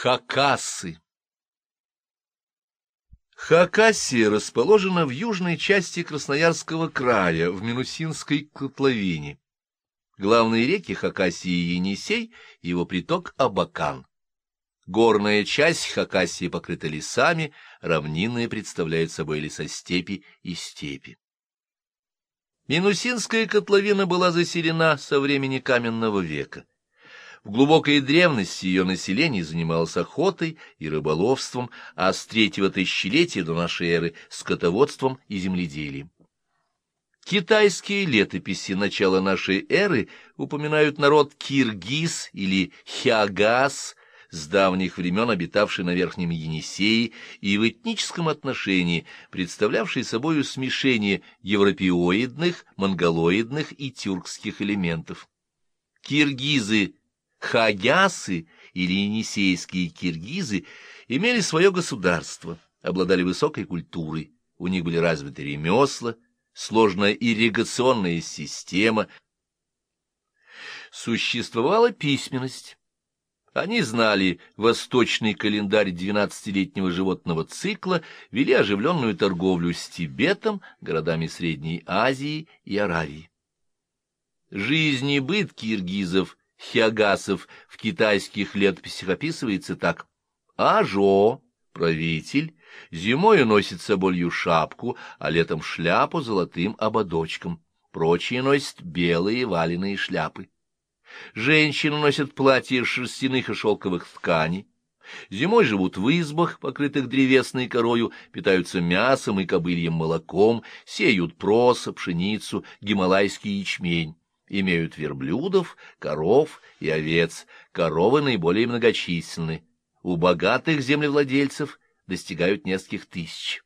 Хакасы Хакасия расположена в южной части Красноярского края, в Минусинской котловине. Главные реки Хакасии Енисей, его приток Абакан. Горная часть Хакасии покрыта лесами, равнинная представляет собой лесостепи и степи. Минусинская котловина была заселена со времени каменного века. В глубокой древности ее население занималось охотой и рыболовством, а с третьего тысячелетия до нашей эры — скотоводством и земледелием. Китайские летописи начала нашей эры упоминают народ киргиз или хягас, с давних времен обитавший на Верхнем Енисее и в этническом отношении представлявший собою смешение европеоидных, монголоидных и тюркских элементов. Киргизы Хагясы или енисейские киргизы имели свое государство, обладали высокой культурой, у них были развиты ремесла, сложная ирригационная система, существовала письменность. Они знали восточный календарь двенадцатилетнего животного цикла, вели оживленную торговлю с Тибетом, городами Средней Азии и Аравии. Жизнь и быт киргизов Хиагасов в китайских летописях описывается так. Ажо, правитель, зимою носит соболью шапку, а летом шляпу золотым ободочком. Прочие носят белые валеные шляпы. Женщины носят платья из шерстяных и шелковых тканей. Зимой живут в избах, покрытых древесной корою, питаются мясом и кобыльем молоком, сеют просо, пшеницу, гималайский ячмень имеют верблюдов, коров и овец. Коровы наиболее многочисленны. У богатых землевладельцев достигают нескольких тысяч.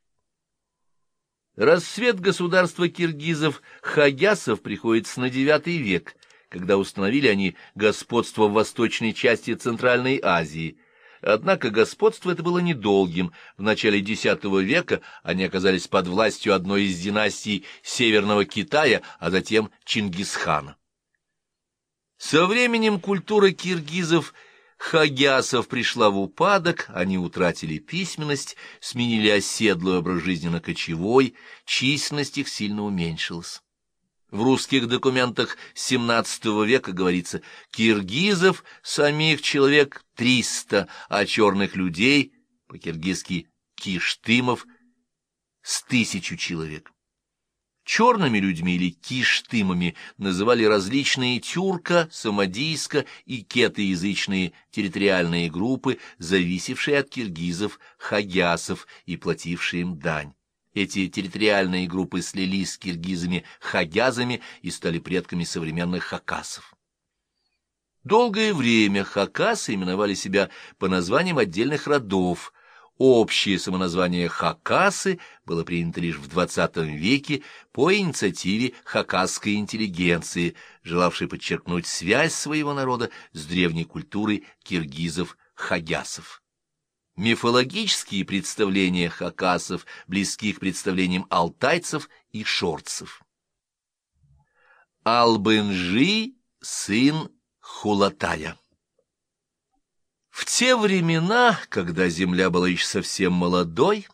Рассвет государства киргизов Хагясов приходится на IX век, когда установили они господство в восточной части Центральной Азии. Однако господство это было недолгим. В начале X века они оказались под властью одной из династий Северного Китая, а затем Чингисхана. Со временем культура киргизов Хагясов пришла в упадок, они утратили письменность, сменили оседлый образ жизни на кочевой, численность их сильно уменьшилась. В русских документах XVII века говорится «киргизов самих человек триста, а черных людей, по-киргизски киштымов, с тысячу человек». Черными людьми или киштымами называли различные тюрка, самодийска и кетоязычные территориальные группы, зависевшие от киргизов, хагясов и платившие им дань. Эти территориальные группы слились с киргизами-хагязами и стали предками современных хакасов. Долгое время хакасы именовали себя по названиям отдельных родов, Общее самоназвание Хакасы было принято лишь в XX веке по инициативе хакасской интеллигенции, желавшей подчеркнуть связь своего народа с древней культурой киргизов-хагясов. Мифологические представления хакасов близки к представлениям алтайцев и шорцев. Албенжи — сын Хулатая. В те времена, когда земля была еще совсем молодой,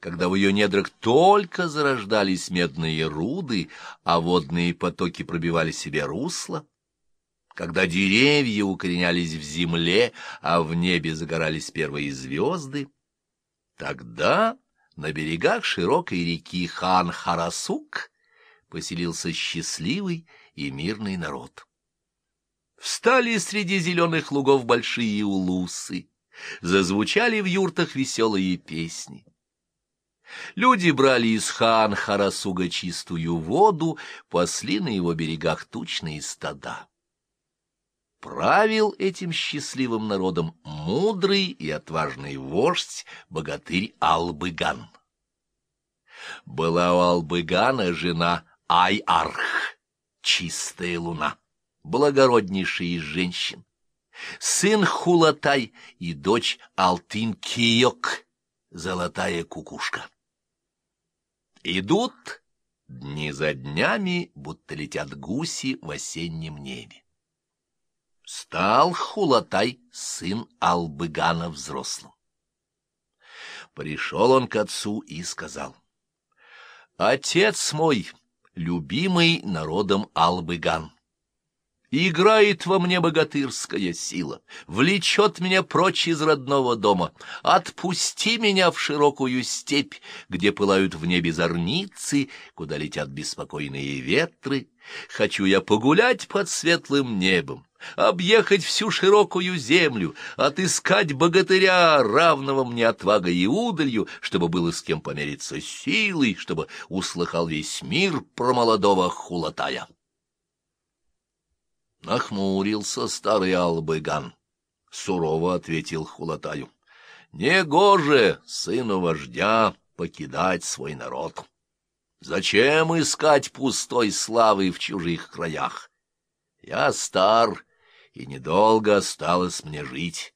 когда в ее недрах только зарождались медные руды, а водные потоки пробивали себе русло, когда деревья укоренялись в земле, а в небе загорались первые звезды, тогда на берегах широкой реки Хан-Харасук поселился счастливый и мирный народ. Встали среди зеленых лугов большие улусы, зазвучали в юртах веселые песни. Люди брали из хан Харасуга чистую воду, пасли на его берегах тучные стада. Правил этим счастливым народом мудрый и отважный вождь, богатырь Албыган. Была у Албыгана жена Айарх, чистая луна благороднейший из женщин, сын Хулатай и дочь Алтын-Киёк, золотая кукушка. Идут дни за днями, будто летят гуси в осеннем небе. стал Хулатай, сын Албыгана, взрослым. Пришел он к отцу и сказал, «Отец мой, любимый народом Албыган, Играет во мне богатырская сила, влечет меня прочь из родного дома. Отпусти меня в широкую степь, где пылают в небе зорницы, куда летят беспокойные ветры. Хочу я погулять под светлым небом, объехать всю широкую землю, отыскать богатыря, равного мне отвагой и удалью, чтобы было с кем помериться силой, чтобы услыхал весь мир про молодого хулатая. Нахмурился старый Албыган. Сурово ответил Хулатаю. Негоже сыну вождя покидать свой народ. Зачем искать пустой славы в чужих краях? Я стар, и недолго осталось мне жить.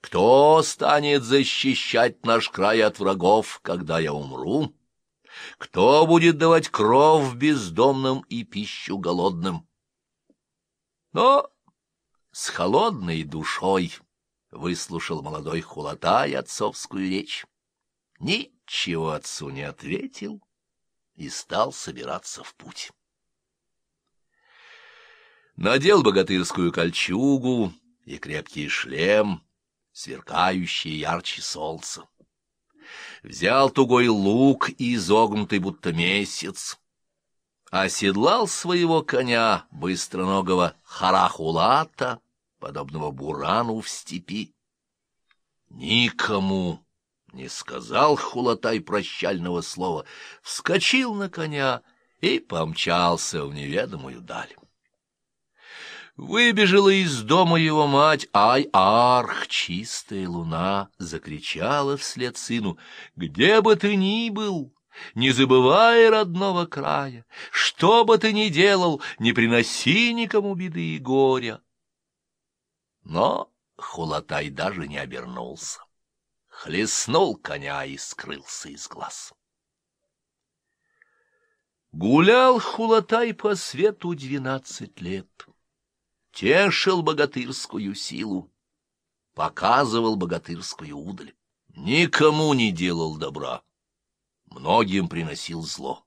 Кто станет защищать наш край от врагов, когда я умру? Кто будет давать кров бездомным и пищу голодным? Но с холодной душой выслушал молодой хулатай отцовскую речь. Ничего отцу не ответил и стал собираться в путь. Надел богатырскую кольчугу и крепкий шлем, сверкающий ярче солнца. Взял тугой лук и изогнутый будто месяц, оседлал своего коня, быстроногого Харахулата, подобного бурану в степи. Никому не сказал Хулатай прощального слова, вскочил на коня и помчался в неведомую даль. Выбежала из дома его мать, ай, арх, чистая луна, закричала вслед сыну, «Где бы ты ни был, не забывай родного края, что бы ты ни делал, не приноси никому беды и горя. Но Хулатай даже не обернулся, хлестнул коня и скрылся из глаз. Гулял Хулатай по свету двенадцать лет, тешил богатырскую силу, показывал богатырскую удаль, никому не делал добра многим приносил зло.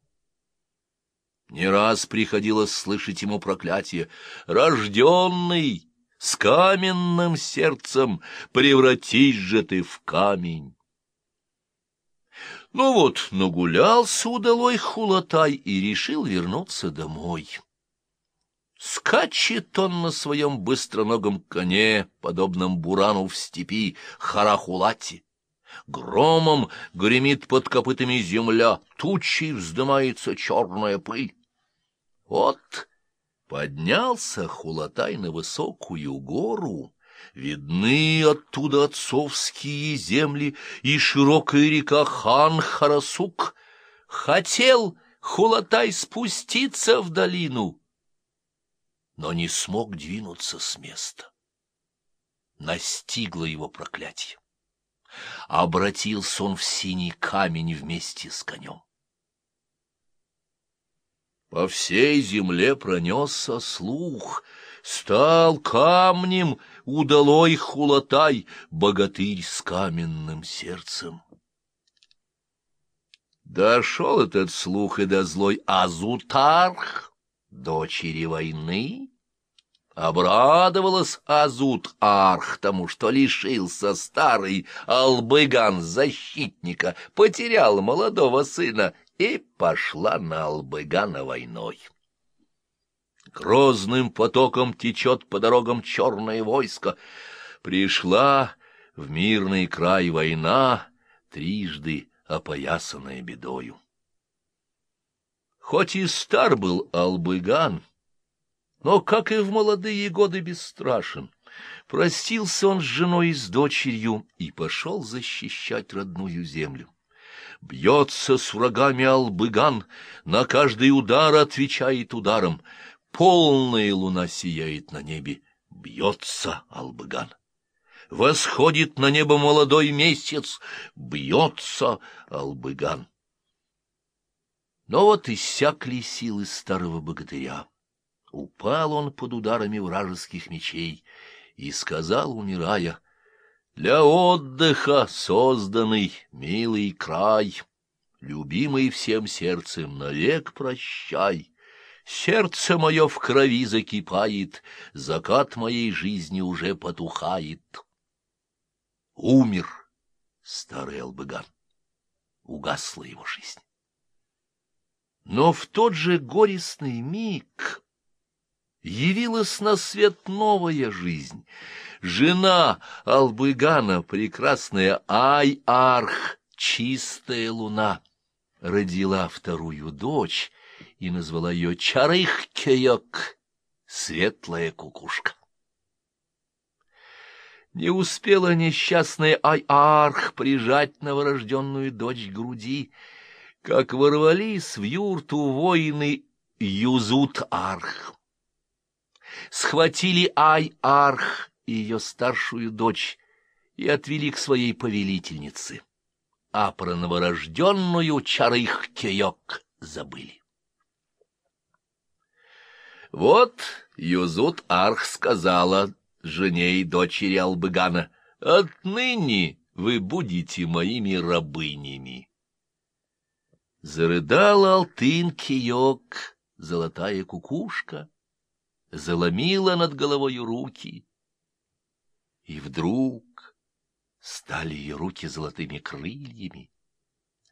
Не раз приходилось слышать ему проклятие «Рожденный с каменным сердцем, превратись же ты в камень!» Ну вот, нагулялся удалой хулатай и решил вернуться домой. Скачет он на своем быстроногом коне, подобном бурану в степи, Харахулати. Громом гремит под копытами земля, тучей вздымается черная пыль. Вот поднялся Хулатай на высокую гору, видны оттуда отцовские земли и широкая река Хан-Харасук. Хотел Хулатай спуститься в долину, но не смог двинуться с места. Настигло его проклятие обратился он в синий камень вместе с конем. По всей земле пронесся слух, стал камнем удалой хулатай, богатырь с каменным сердцем. Дошел этот слух и до злой Азутарх, дочери войны, Обрадовалась Азут-Арх тому, что лишился старый Албыган-защитника, потерял молодого сына и пошла на Албыгана войной. Грозным потоком течет по дорогам черное войско. Пришла в мирный край война, трижды опоясанная бедою. Хоть и стар был Албыган, но, как и в молодые годы, бесстрашен. Простился он с женой и с дочерью и пошел защищать родную землю. Бьется с врагами Албыган, на каждый удар отвечает ударом. Полная луна сияет на небе, бьется Албыган. Восходит на небо молодой месяц, бьется Албыган. Но вот иссякли силы старого богатыря. Упал он под ударами вражеских мечей и сказал, умирая, «Для отдыха созданный милый край, любимый всем сердцем, навек прощай». Сердце мое в крови закипает, закат моей жизни уже потухает. Умер старый Албыган, угасла его жизнь. Но в тот же горестный миг явилась на свет новая жизнь. Жена Албыгана, прекрасная Ай-Арх, чистая луна, родила вторую дочь и назвала ее Чарых-Кеек, светлая кукушка. Не успела несчастная Ай-Арх прижать новорожденную дочь к груди, как ворвались в юрту воины Юзут-Арх. Схватили Ай-Арх и ее старшую дочь и отвели к своей повелительнице, а про новорожденную Чарых-Кеек забыли. Вот Юзут-Арх сказала жене и дочери Албыгана, «Отныне вы будете моими рабынями». Зарыдал алтын киек, золотая кукушка, заломила над головою руки. И вдруг стали ее руки золотыми крыльями,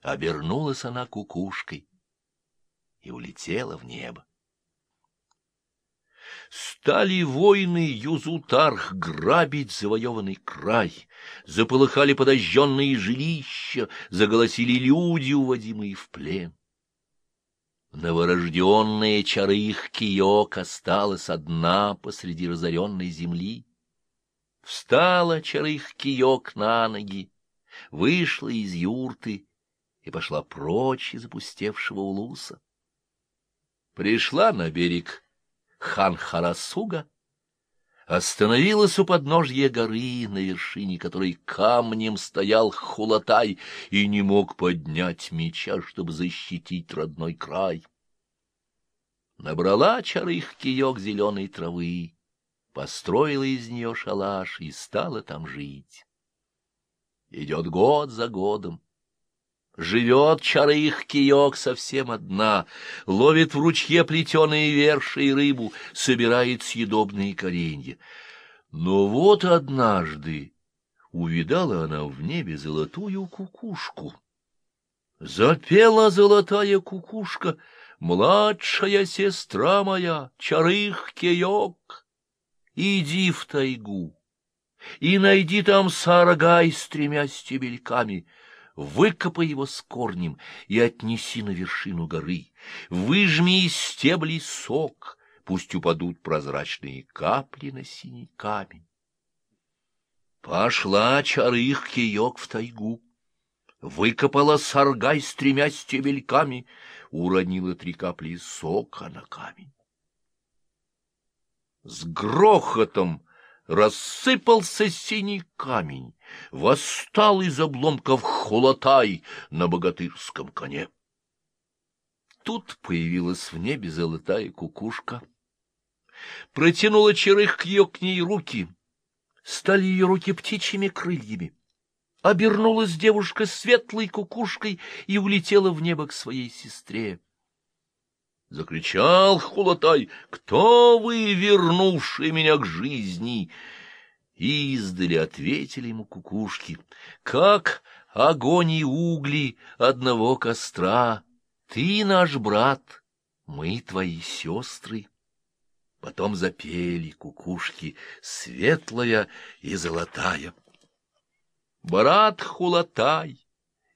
обернулась она кукушкой и улетела в небо. Стали воины Юзутарх грабить завоеванный край, заполыхали подожженные жилища, заголосили люди, уводимые в плен. Новорожденная Чарых Киок осталась одна посреди разоренной земли. Встала Чарых Киок на ноги, вышла из юрты и пошла прочь из опустевшего улуса. Пришла на берег Хан-Харасуга остановилась у подножья горы, на вершине которой камнем стоял Хулатай и не мог поднять меча, чтобы защитить родной край. Набрала чарых киек зеленой травы, построила из нее шалаш и стала там жить. Идет год за годом, Живет чарых киек совсем одна, ловит в ручье плетеные верши и рыбу, собирает съедобные коренья. Но вот однажды увидала она в небе золотую кукушку. Запела золотая кукушка, младшая сестра моя, чарых киек, иди в тайгу и найди там саргай с тремя стебельками — выкопай его с корнем и отнеси на вершину горы, выжми из стеблей сок, пусть упадут прозрачные капли на синий камень. Пошла чарых киек в тайгу, выкопала саргай с тремя стебельками, уронила три капли сока на камень. С грохотом рассыпался синий камень, восстал из обломков холотай на богатырском коне. Тут появилась в небе золотая кукушка. Протянула черых ее к ней руки. Стали ее руки птичьими крыльями. Обернулась девушка светлой кукушкой и улетела в небо к своей сестре. Закричал Хулатай, «Кто вы, вернувшие меня к жизни?» Издали ответили ему кукушки, «Как огонь и угли одного костра! Ты наш брат, мы твои сестры!» Потом запели кукушки, светлая и золотая. Брат Хулатай,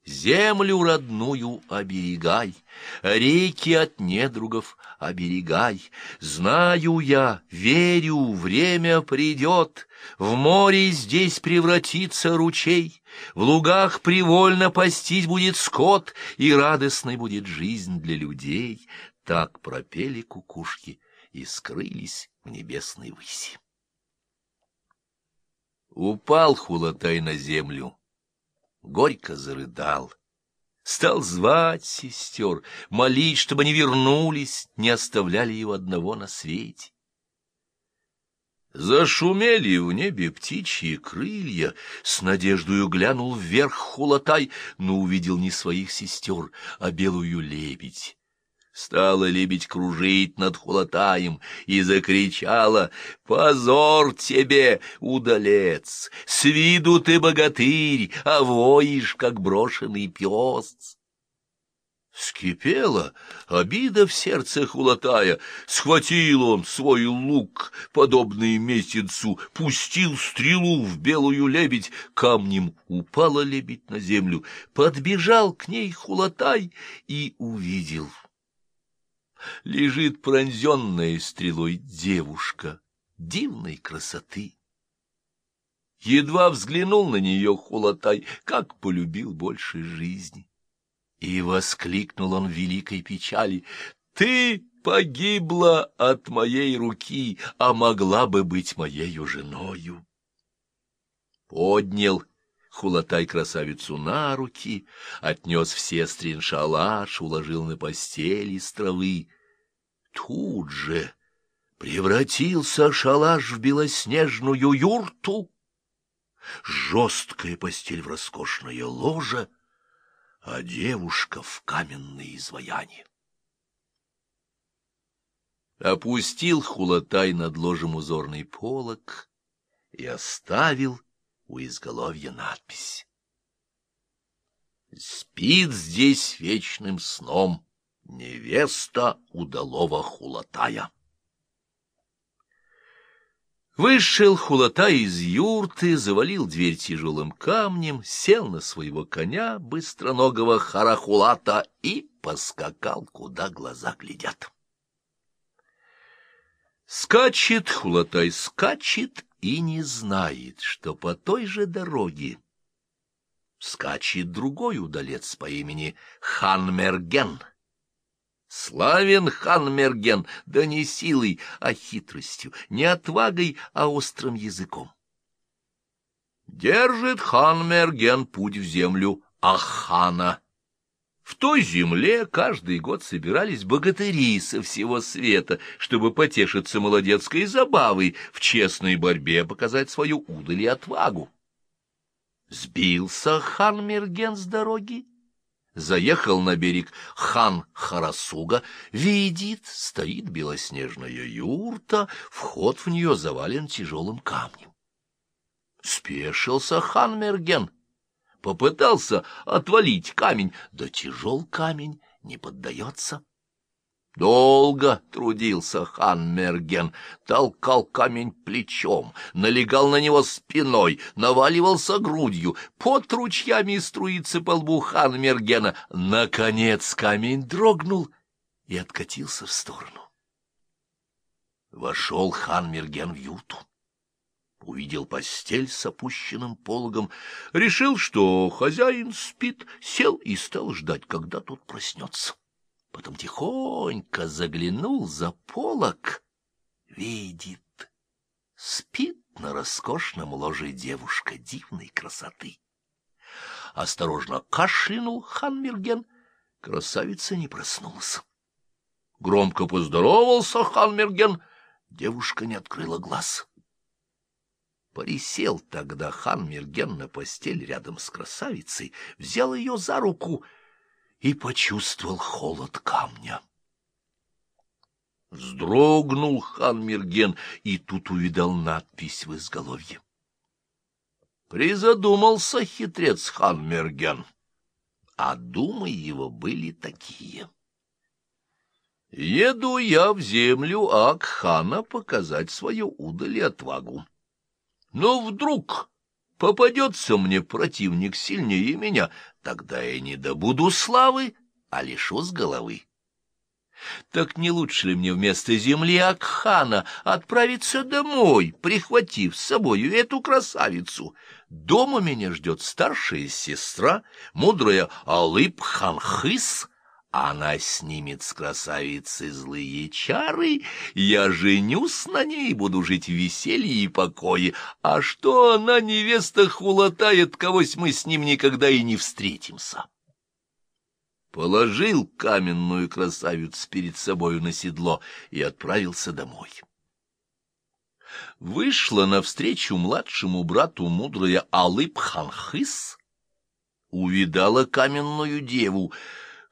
Землю родную оберегай, реки от недругов оберегай. Знаю я, верю, время придет, в море здесь превратится ручей, в лугах привольно пастись будет скот, и радостной будет жизнь для людей. Так пропели кукушки и скрылись в небесной выси. Упал Хулатай на землю горько зарыдал. Стал звать сестер, молить, чтобы они вернулись, не оставляли его одного на свете. Зашумели в небе птичьи крылья, с надеждою глянул вверх хулатай, но увидел не своих сестер, а белую лебедь. Стала лебедь кружить над хулатаем и закричала «Позор тебе, удалец! С виду ты богатырь, а воишь, как брошенный пес!» Вскипела обида в сердце Хулатая. Схватил он свой лук, подобный месяцу, пустил стрелу в белую лебедь. Камнем упала лебедь на землю, подбежал к ней Хулатай и увидел. Лежит пронзенная стрелой девушка дивной красоты. Едва взглянул на нее Хулатай, как полюбил больше жизни. И воскликнул он великой печали, «Ты погибла от моей руки, а могла бы быть моею женою». Поднял Хулатай красавицу на руки, отнес в сестрин шалаш, уложил на постель из травы. Тут же превратился шалаш в белоснежную юрту, жесткая постель в роскошное ложе — а девушка в каменное изваяние. Опустил Хулатай над ложем узорный полог и оставил у изголовья надпись. Спит здесь вечным сном невеста удалого Хулатая. Вышел хулота из юрты, завалил дверь тяжелым камнем, сел на своего коня, быстроногого харахулата, и поскакал, куда глаза глядят. Скачет хулатай, скачет и не знает, что по той же дороге скачет другой удалец по имени Ханмерген — Славен хан Мерген, да не силой, а хитростью, не отвагой, а острым языком. Держит хан Мерген путь в землю Ахана. В той земле каждый год собирались богатыри со всего света, чтобы потешиться молодецкой забавой, в честной борьбе показать свою удаль и отвагу. Сбился хан Мерген с дороги заехал на берег хан Харасуга, видит, стоит белоснежная юрта, вход в нее завален тяжелым камнем. Спешился хан Мерген, попытался отвалить камень, да тяжел камень не поддается. Долго трудился хан Мерген, толкал камень плечом, налегал на него спиной, наваливался грудью, под ручьями струится по лбу хан Мергена. Наконец камень дрогнул и откатился в сторону. Вошел хан Мерген в юту. Увидел постель с опущенным пологом, решил, что хозяин спит, сел и стал ждать, когда тот проснется потом тихонько заглянул за полок, видит, спит на роскошном ложе девушка дивной красоты. Осторожно кашлянул хан Мирген, красавица не проснулась. Громко поздоровался хан Мирген, девушка не открыла глаз. Порисел тогда хан Мирген на постель рядом с красавицей, взял ее за руку — и почувствовал холод камня. Вздрогнул хан Мирген и тут увидал надпись в изголовье. Призадумался хитрец хан Мерген, а думы его были такие. Еду я в землю Акхана показать свою удаль и отвагу. Но вдруг Попадется мне противник сильнее меня, тогда я не добуду славы, а лишусь головы. Так не лучше ли мне вместо земли Акхана отправиться домой, прихватив с собою эту красавицу? Дома меня ждет старшая сестра, мудрая Алып-Ханхыс, она снимет с красавицы злые чары, я женюсь на ней, буду жить в веселье и покое. А что она, невеста, хулатает, когось мы с ним никогда и не встретимся? Положил каменную красавицу перед собою на седло и отправился домой. вышла навстречу младшему брату мудрая Алып-Ханхыс, увидала каменную деву.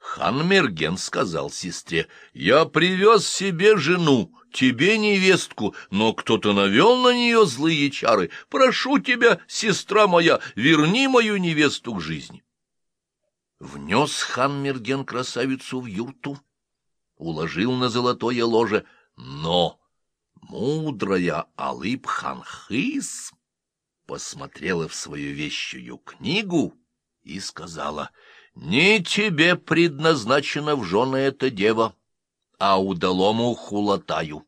Хан Мерген сказал сестре, «Я привез себе жену, тебе невестку, но кто-то навел на нее злые чары. Прошу тебя, сестра моя, верни мою невесту к жизни». Внес хан Мерген красавицу в юрту, уложил на золотое ложе, но мудрая Алып-Ханхыс посмотрела в свою вещую книгу и сказала, «Не тебе предназначена в жены эта дева, а удалому хулатаю».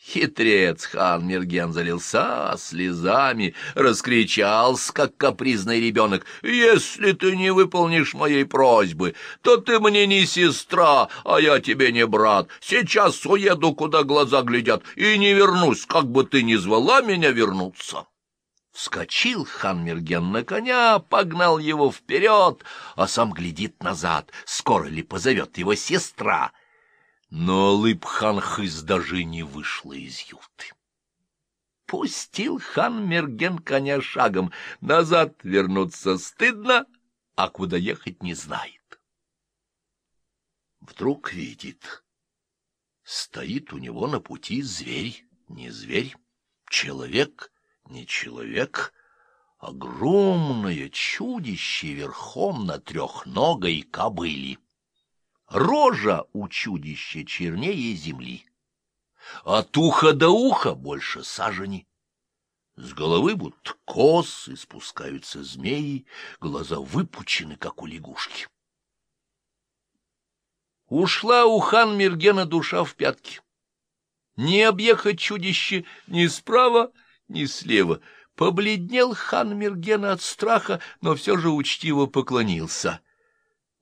Хитрец хан Мерген залился слезами, раскричался, как капризный ребенок. «Если ты не выполнишь моей просьбы, то ты мне не сестра, а я тебе не брат. Сейчас уеду, куда глаза глядят, и не вернусь, как бы ты ни звала меня вернуться». Вскочил хан Мерген на коня, погнал его вперед, а сам глядит назад, скоро ли позовет его сестра — но Алып-хан-хыс даже не вышла из юрты. Пустил хан Мерген коня шагом, назад вернуться стыдно, а куда ехать не знает. Вдруг видит, стоит у него на пути зверь, не зверь, человек, не человек, огромное чудище верхом на трехногой кобыле. Рожа у чудища чернее земли. От уха до уха больше сажени. С головы будто косы спускаются змеи, глаза выпучены, как у лягушки. Ушла у хан Мергена душа в пятки. Не объехать чудище ни справа, ни слева. Побледнел хан Мергена от страха, но все же учтиво поклонился —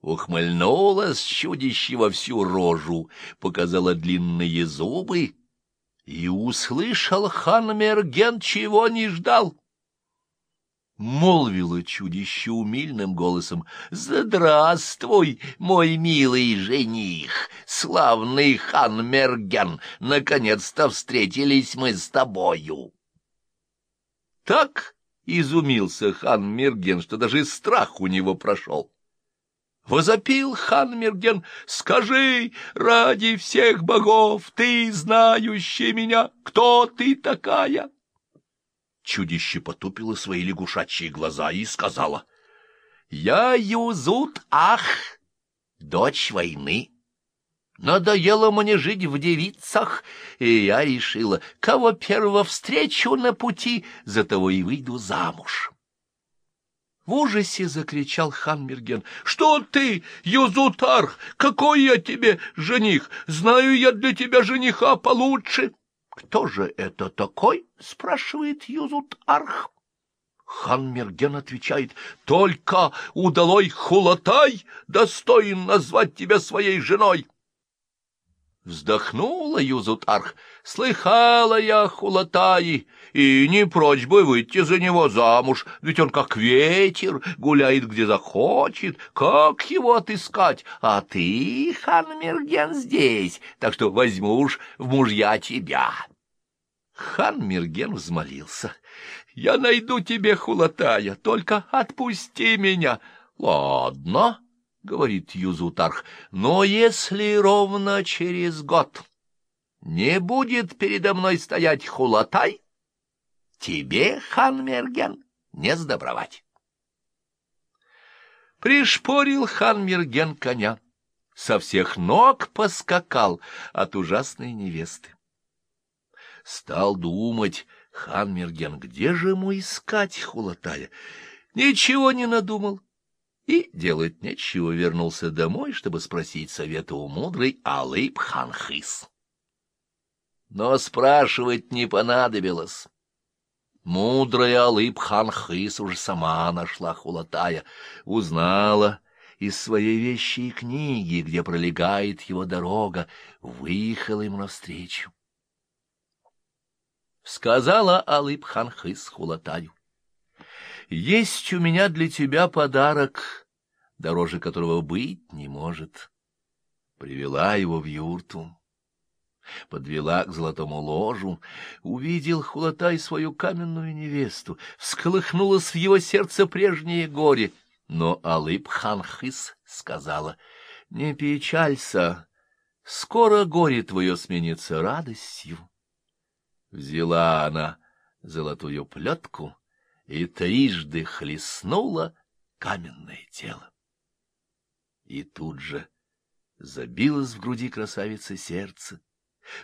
ухмыльнулась чудище во всю рожу, показала длинные зубы, и услышал хан Мерген, чего не ждал. Молвило чудище умильным голосом, «Здравствуй, мой милый жених, славный хан Мерген, наконец-то встретились мы с тобою!» Так изумился хан Мерген, что даже страх у него прошел. Возопил хан Мерген, скажи, ради всех богов, ты, знающий меня, кто ты такая? Чудище потупило свои лягушачьи глаза и сказала, я Юзут Ах, дочь войны. Надоело мне жить в девицах, и я решила, кого первого встречу на пути, за того и выйду замуж. В ужасе закричал Ханмерген. — Что ты, Юзутарх? Какой я тебе жених? Знаю я для тебя жениха получше. — Кто же это такой? — спрашивает Юзутарх. Ханмерген отвечает, — Только удалой хулатай достоин назвать тебя своей женой. Вздохнула Юзутарх. Слыхала я Хулатаи, и не прочь бы выйти за него замуж, ведь он как ветер, гуляет где захочет. Как его отыскать? А ты, хан Мерген, здесь, так что возьму уж в мужья тебя. Хан Мерген взмолился. — Я найду тебе Хулатая, только отпусти меня. — Ладно, — говорит Юзутарх, — но если ровно через год не будет передо мной стоять хулатай, тебе, хан Мерген, не сдобровать. Пришпорил хан Мерген коня, со всех ног поскакал от ужасной невесты. Стал думать хан Мерген, где же ему искать хулатая? Ничего не надумал и делать нечего вернулся домой, чтобы спросить совета у мудрой Алып Ханхис. Но спрашивать не понадобилось. Мудрая Алып Ханхис уже сама нашла Хулатая, узнала из своей вещи и книги, где пролегает его дорога, выехала ему навстречу. Сказала Алып Ханхис Хулатаю есть у меня для тебя подарок, дороже которого быть не может. Привела его в юрту. подвела к золотому ложу, увидел Хулатай свою каменную невесту, всколыхнулось в его сердце прежнее горе, но Алып-Ханхыс сказала, — Не печалься, скоро горе твое сменится радостью. Взяла она золотую плетку и трижды хлестнула каменное тело. И тут же забилось в груди красавицы сердце,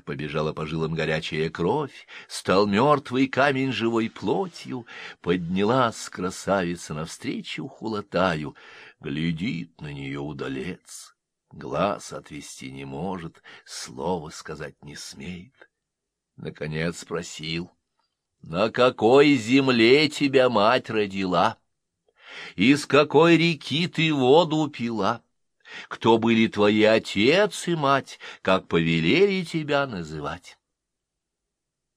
побежала по жилам горячая кровь, стал мертвый камень живой плотью, поднялась красавица навстречу хулатаю, глядит на нее удалец, глаз отвести не может, слова сказать не смеет. Наконец спросил, на какой земле тебя мать родила? Из какой реки ты воду пила? Кто были твои отец и мать, как повелели тебя называть?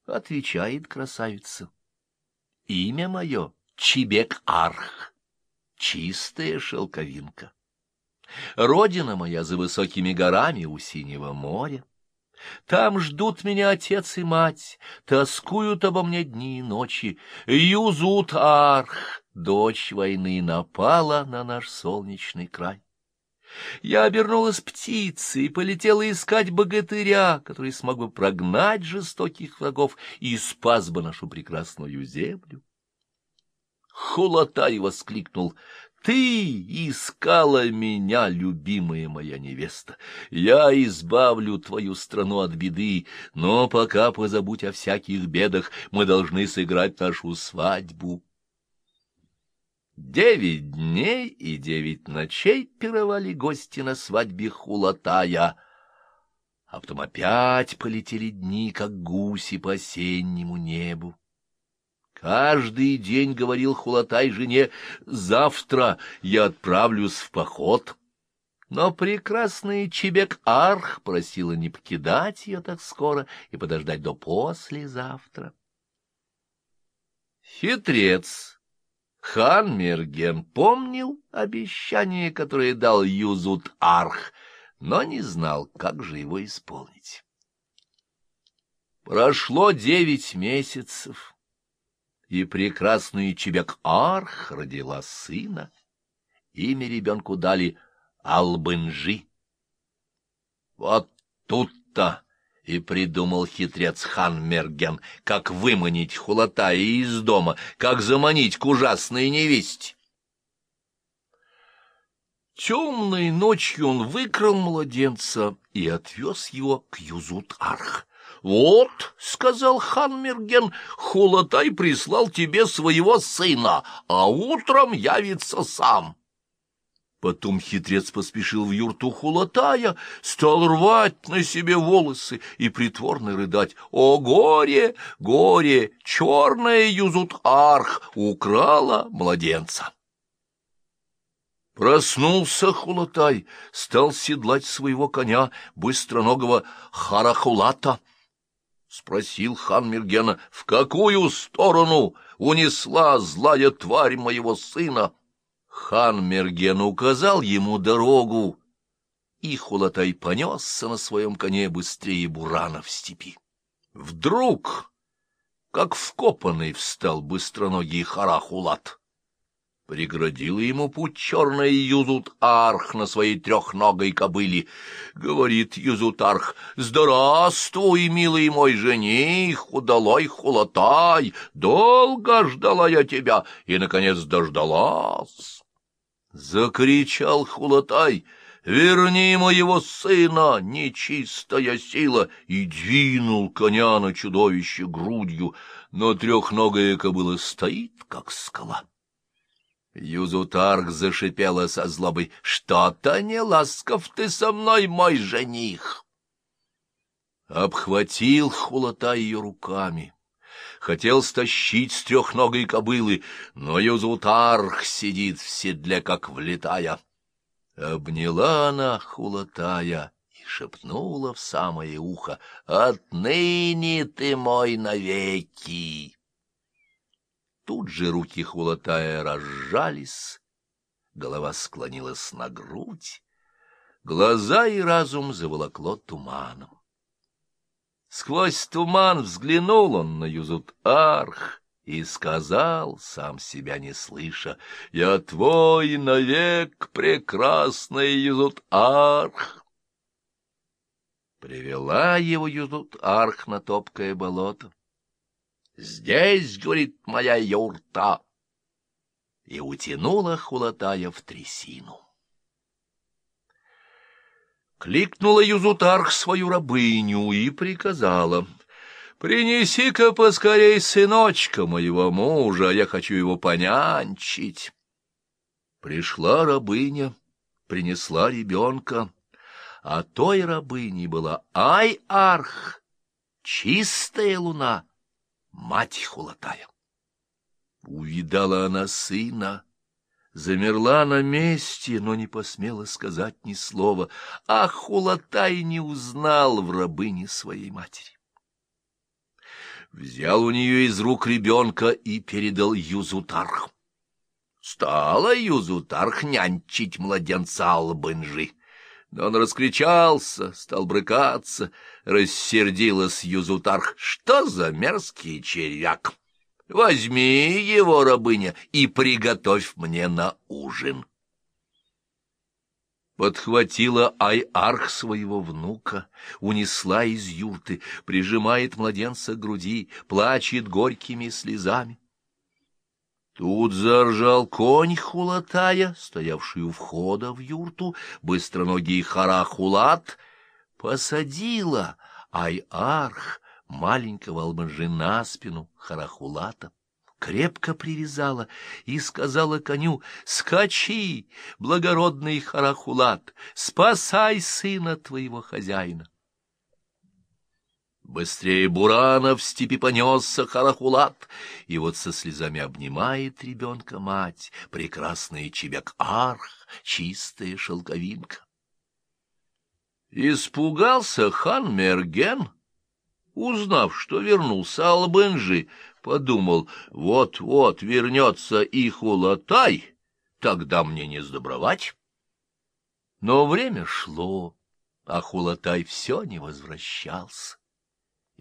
Отвечает красавица. Имя мое Чибек-Арх, чистая шелковинка. Родина моя за высокими горами у синего моря. Там ждут меня отец и мать, тоскуют обо мне дни и ночи. Юзут Арх, дочь войны, напала на наш солнечный край. Я обернулась птицей и полетела искать богатыря, который смог бы прогнать жестоких врагов и спас бы нашу прекрасную землю. Хулатай воскликнул. Ты искала меня, любимая моя невеста. Я избавлю твою страну от беды, но пока позабудь о всяких бедах, мы должны сыграть нашу свадьбу. Девять дней и девять ночей пировали гости на свадьбе Хулатая, а потом опять полетели дни, как гуси по осеннему небу. Каждый день говорил Хулатай жене, «Завтра я отправлюсь в поход». Но прекрасный Чебек-Арх просила не покидать ее так скоро и подождать до послезавтра. Хитрец Хан Мерген помнил обещание, которое дал Юзут Арх, но не знал, как же его исполнить. Прошло девять месяцев, и прекрасный Чебек-Арх родила сына. Имя ребенку дали Албынжи. Вот тут-то и придумал хитрец хан Мерген, как выманить Хулатая из дома, как заманить к ужасной невесте. Темной ночью он выкрал младенца и отвез его к Юзут-Арх. — Вот, — сказал хан Мерген, — Хулатай прислал тебе своего сына, а утром явится сам. — Потом хитрец поспешил в юрту Хулатая, стал рвать на себе волосы и притворно рыдать. «О, горе, горе! Черная Юзут-Арх украла младенца!» Проснулся Хулатай, стал седлать своего коня, быстроногого Харахулата. Спросил хан Миргена, в какую сторону унесла злая тварь моего сына? Хан Мерген указал ему дорогу, и Хулатай понесся на своем коне быстрее бурана в степи. Вдруг, как вкопанный, встал быстроногий Харахулат. Преградила ему путь черная Юзут-Арх на своей трехногой кобыле. Говорит Юзут-Арх, «Здравствуй, милый мой жених, удалой Хулатай! Долго ждала я тебя и, наконец, дождалась!» Закричал Хулатай, «Верни моего сына, нечистая сила!» И двинул коня на чудовище грудью, но трехногая кобыла стоит, как скала. Юзутарг зашипела со злобой, «Что-то не ласков ты со мной, мой жених!» Обхватил Хулатай ее руками хотел стащить с трехногой кобылы, но Юзутарх сидит в седле, как влетая. Обняла она хулатая и шепнула в самое ухо, «Отныне ты мой навеки!» Тут же руки хулатая разжались, голова склонилась на грудь, глаза и разум заволокло туманом. Сквозь туман взглянул он на Юзут-Арх и сказал, сам себя не слыша, «Я твой навек, прекрасный Юзут-Арх!» Привела его Юзут-Арх на топкое болото. «Здесь, — говорит, — моя юрта!» И утянула Хулатая в трясину. Кликнула Юзутарх свою рабыню и приказала, «Принеси-ка поскорей сыночка моего мужа, я хочу его понянчить». Пришла рабыня, принесла ребенка, а той рабыней была Ай-Арх, чистая луна, мать Хулатая. Увидала она сына, замерла на месте, но не посмела сказать ни слова, а Хулатай не узнал в рабыне своей матери. Взял у нее из рук ребенка и передал Юзутарх. Стала Юзутарх нянчить младенца Албынжи. Но он раскричался, стал брыкаться, рассердилась Юзутарх. Что за мерзкий червяк! Возьми его, рабыня, и приготовь мне на ужин. Подхватила Айарх своего внука, унесла из юрты, прижимает младенца к груди, плачет горькими слезами. Тут заржал конь Хулатая, стоявший у входа в юрту, быстроногий Харахулат, посадила Айарх маленького Алманжи на спину Харахулата, крепко привязала и сказала коню, «Скачи, благородный Харахулат, спасай сына твоего хозяина». Быстрее Бурана в степи понесся Харахулат, и вот со слезами обнимает ребенка мать, прекрасный чебек-арх, чистая шелковинка. Испугался хан Мерген, Узнав, что вернулся Албенжи, подумал, вот-вот вернется и Хулатай, тогда мне не сдобровать. Но время шло, а Хулатай все не возвращался,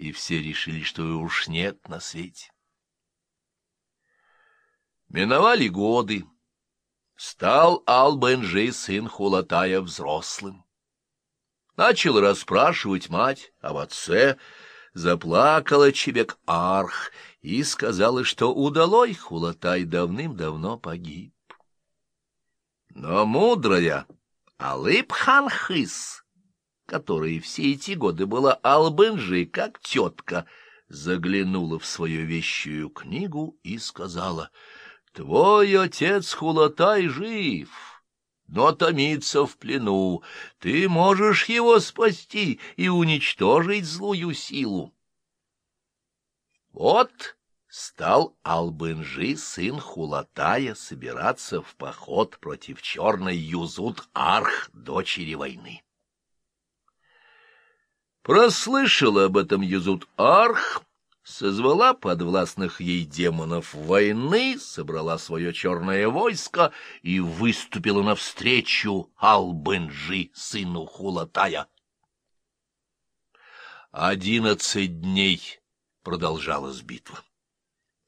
и все решили, что его уж нет на свете. Миновали годы. Стал Албенжи, сын Хулатая, взрослым. Начал расспрашивать мать об отце, заплакала Чебек-Арх и сказала, что удалой Хулатай давным-давно погиб. Но мудрая Алып-Ханхыс, которая все эти годы была Албынжей, как тетка, заглянула в свою вещую книгу и сказала, «Твой отец Хулатай жив» но томится в плену. Ты можешь его спасти и уничтожить злую силу. Вот стал Албынжи, сын Хулатая, собираться в поход против черной Юзут-Арх, дочери войны. Прослышал об этом Юзут-Арх, созвала подвластных ей демонов войны, собрала свое черное войско и выступила навстречу Албенджи, сыну Хулатая. Одиннадцать дней продолжалась битва.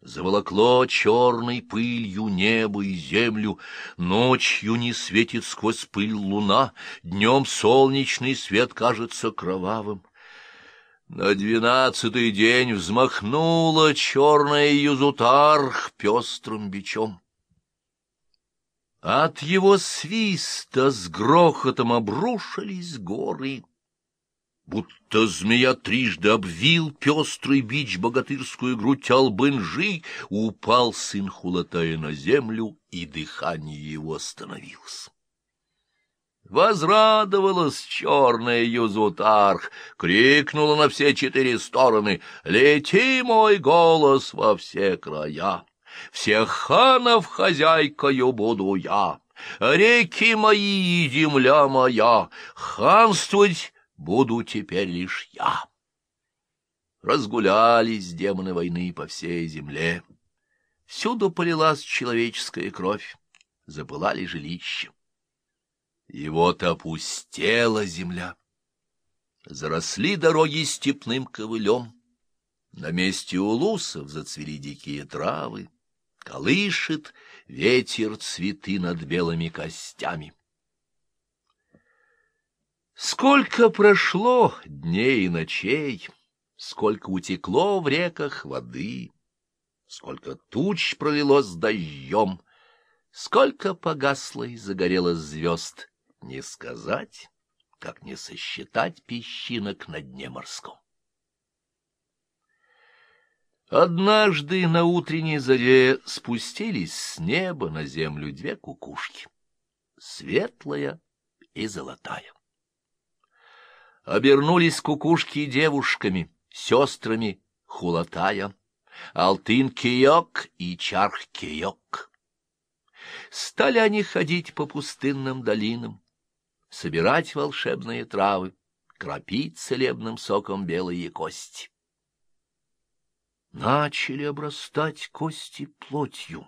Заволокло черной пылью небо и землю, ночью не светит сквозь пыль луна, днем солнечный свет кажется кровавым. На двенадцатый день взмахнула черная юзутарх пестрым бичом. От его свиста с грохотом обрушились горы. Будто змея трижды обвил пестрый бич богатырскую грудь Албынжи, упал сын Хулатая на землю, и дыхание его остановилось. Возрадовалась черная Юзутарх, крикнула на все четыре стороны «Лети, мой голос, во все края! Всех ханов хозяйкою буду я!» Реки мои, земля моя, ханствовать буду теперь лишь я. Разгулялись демоны войны по всей земле. Всюду полилась человеческая кровь, запылали жилища. И вот опустела земля. Заросли дороги степным ковылем, на месте улусов зацвели дикие травы, колышет ветер цветы над белыми костями. Сколько прошло дней и ночей, сколько утекло в реках воды, сколько туч пролилось дождем, сколько погасло и загорело звезд, не сказать, как не сосчитать песчинок на дне морском. Однажды на утренней заре спустились с неба на землю две кукушки, светлая и золотая. Обернулись кукушки девушками, сестрами Хулатая, Алтын-Киёк и Чарх-Киёк. Стали они ходить по пустынным долинам, собирать волшебные травы, кропить целебным соком белые кости. Начали обрастать кости плотью.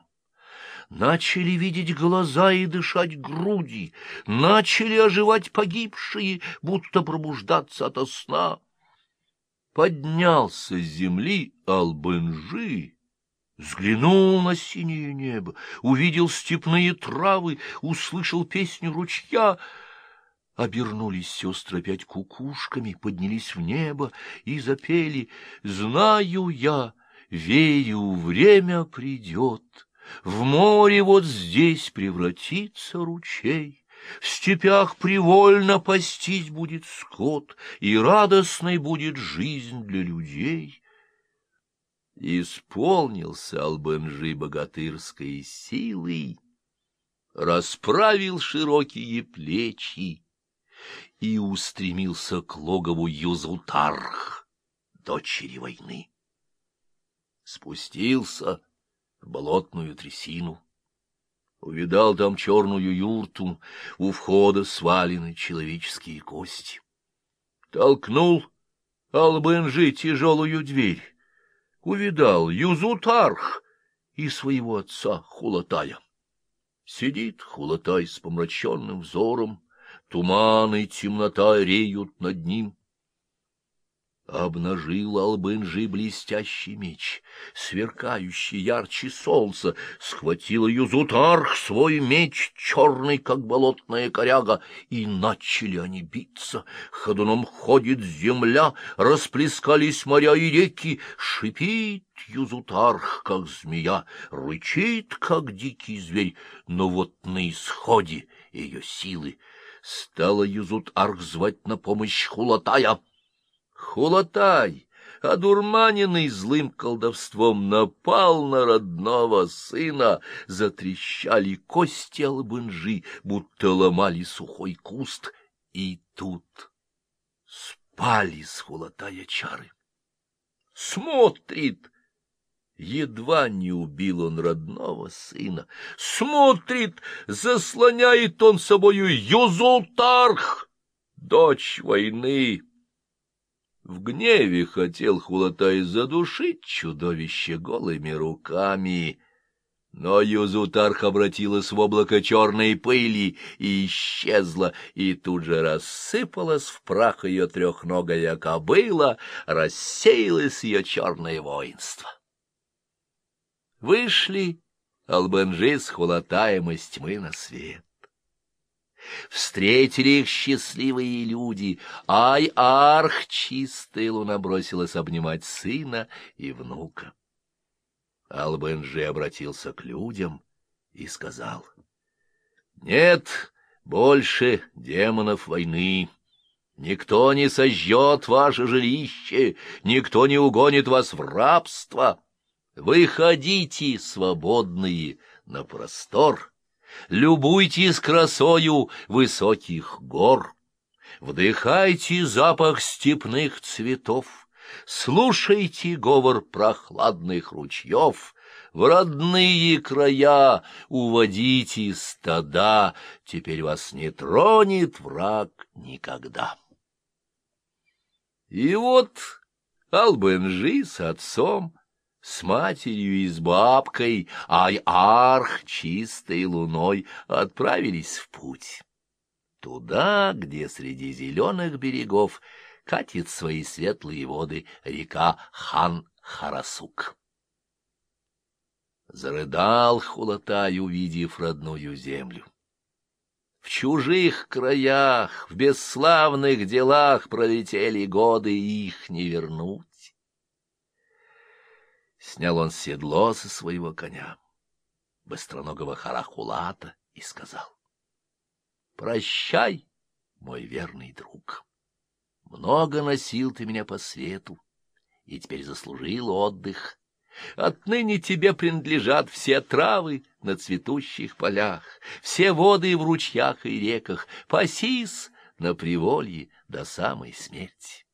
Начали видеть глаза и дышать груди, начали оживать погибшие, будто пробуждаться ото сна. Поднялся с земли Албенжи, взглянул на синее небо, увидел степные травы, услышал песню ручья — Обернулись сестры опять кукушками, поднялись в небо и запели. «Знаю я, верю, время придет, в море вот здесь превратится ручей». В степях привольно пастись будет скот, И радостной будет жизнь для людей. Исполнился Албенжи богатырской силой, Расправил широкие плечи, и устремился к логову Юзутарх, дочери войны. Спустился болотную трясину, увидал там черную юрту, у входа свалены человеческие кости. Толкнул Албенжи тяжелую дверь, увидал Юзутарх и своего отца Хулатая. Сидит Хулатай с помраченным взором, Туман и темнота реют над ним. Обнажил Албынжи блестящий меч, сверкающий ярче солнца, схватил Юзутарх свой меч, черный, как болотная коряга, и начали они биться. Ходуном ходит земля, расплескались моря и реки, шипит Юзутарх, как змея, рычит, как дикий зверь, но вот на исходе ее силы стала Юзут-Арх звать на помощь Хулатая. Хулатай, одурманенный злым колдовством, напал на родного сына, затрещали кости албынжи, будто ломали сухой куст, и тут спали с Хулатая чары. Смотрит — Едва не убил он родного сына. Смотрит, заслоняет он собою Юзултарх, дочь войны. В гневе хотел Хулатай задушить чудовище голыми руками, но Юзутарх обратилась в облако черной пыли и исчезла, и тут же рассыпалась в прах ее трехногая кобыла, рассеялось ее черное воинство. Вышли Албанжи с Хулатаем из тьмы на свет. Встретили их счастливые люди, ай, арх, чистая луна бросилась обнимать сына и внука. Албенжи обратился к людям и сказал, — Нет больше демонов войны. Никто не сожжет ваше жилище, никто не угонит вас в рабство. Выходите, свободные, на простор, Любуйтесь красою высоких гор, Вдыхайте запах степных цветов, Слушайте говор прохладных ручьев, В родные края уводите стада, Теперь вас не тронет враг никогда. И вот Албенжи с отцом с матерью и с бабкой, ай-арх чистой луной отправились в путь. Туда, где среди зеленых берегов катит свои светлые воды река Хан-Харасук. Зарыдал Хулатай, увидев родную землю. В чужих краях, в бесславных делах пролетели годы, их не вернуть. Снял он седло со своего коня, быстроногого Харахулата, и сказал, «Прощай, мой верный друг. Много носил ты меня по свету, и теперь заслужил отдых. Отныне тебе принадлежат все травы на цветущих полях, все воды в ручьях и реках, пасись на приволье до самой смерти.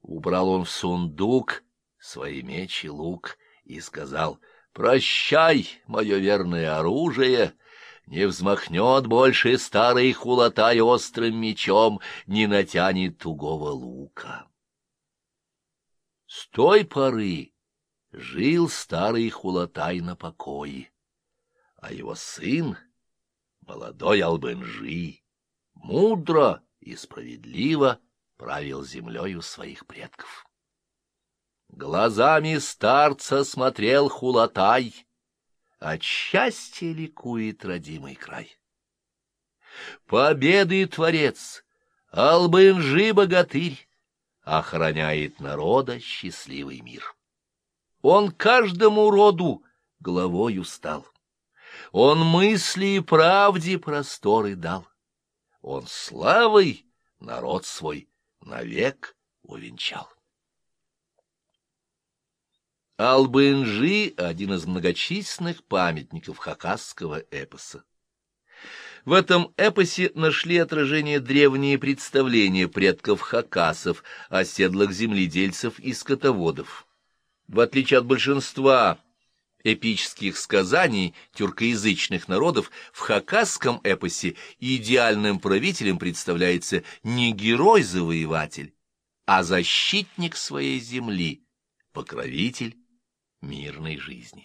Убрал он в сундук свои меч и лук и сказал, «Прощай, мое верное оружие, не взмахнет больше старый хулотай острым мечом, не натянет тугого лука». С той поры жил старый Хулатай на покое, а его сын, молодой Албенжи, мудро и справедливо правил землею своих предков. Глазами старца смотрел Хулатай, от счастья ликует родимый край. Победы творец, Албенжи богатырь, охраняет народа счастливый мир. Он каждому роду главою стал. Он мысли и правде просторы дал. Он славой народ свой навек увенчал. Албынжи — один из многочисленных памятников хакасского эпоса. В этом эпосе нашли отражение древние представления предков хакасов, оседлых земледельцев и скотоводов. В отличие от большинства эпических сказаний тюркоязычных народов, в хакасском эпосе идеальным правителем представляется не герой-завоеватель, а защитник своей земли, покровитель мирной жизни.